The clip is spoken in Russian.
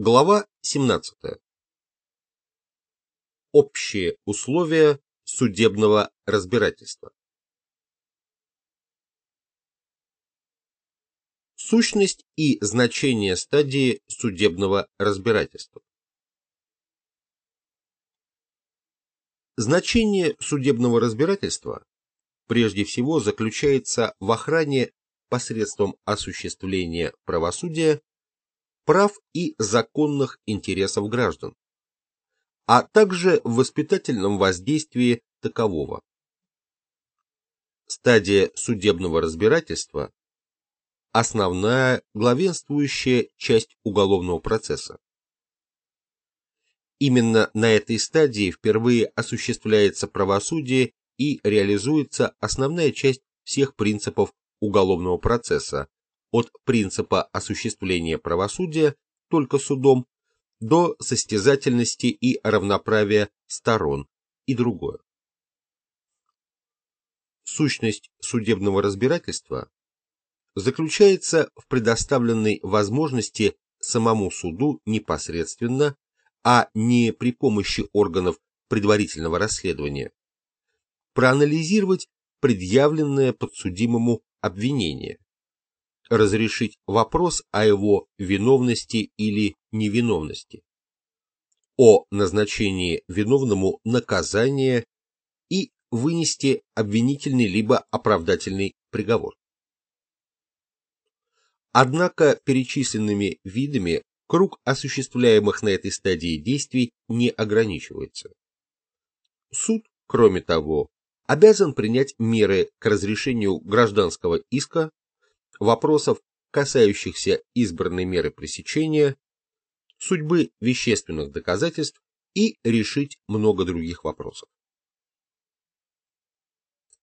Глава 17. Общие условия судебного разбирательства. Сущность и значение стадии судебного разбирательства. Значение судебного разбирательства прежде всего заключается в охране посредством осуществления правосудия прав и законных интересов граждан, а также в воспитательном воздействии такового. Стадия судебного разбирательства – основная главенствующая часть уголовного процесса. Именно на этой стадии впервые осуществляется правосудие и реализуется основная часть всех принципов уголовного процесса, от принципа осуществления правосудия только судом до состязательности и равноправия сторон и другое. Сущность судебного разбирательства заключается в предоставленной возможности самому суду непосредственно, а не при помощи органов предварительного расследования, проанализировать предъявленное подсудимому обвинение, разрешить вопрос о его виновности или невиновности, о назначении виновному наказания и вынести обвинительный либо оправдательный приговор. Однако перечисленными видами круг осуществляемых на этой стадии действий не ограничивается. Суд, кроме того, обязан принять меры к разрешению гражданского иска вопросов, касающихся избранной меры пресечения, судьбы вещественных доказательств и решить много других вопросов.